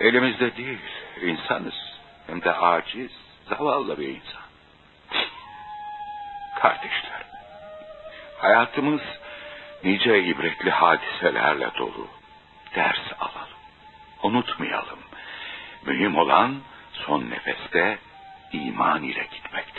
Elimizde değil, insanız. Hem de aciz, zavallı bir insan. Kardeşler, hayatımız nice ibretli hadiselerle dolu. Ders alalım, unutmayalım. Mühim olan son nefeste iman ile gitmek.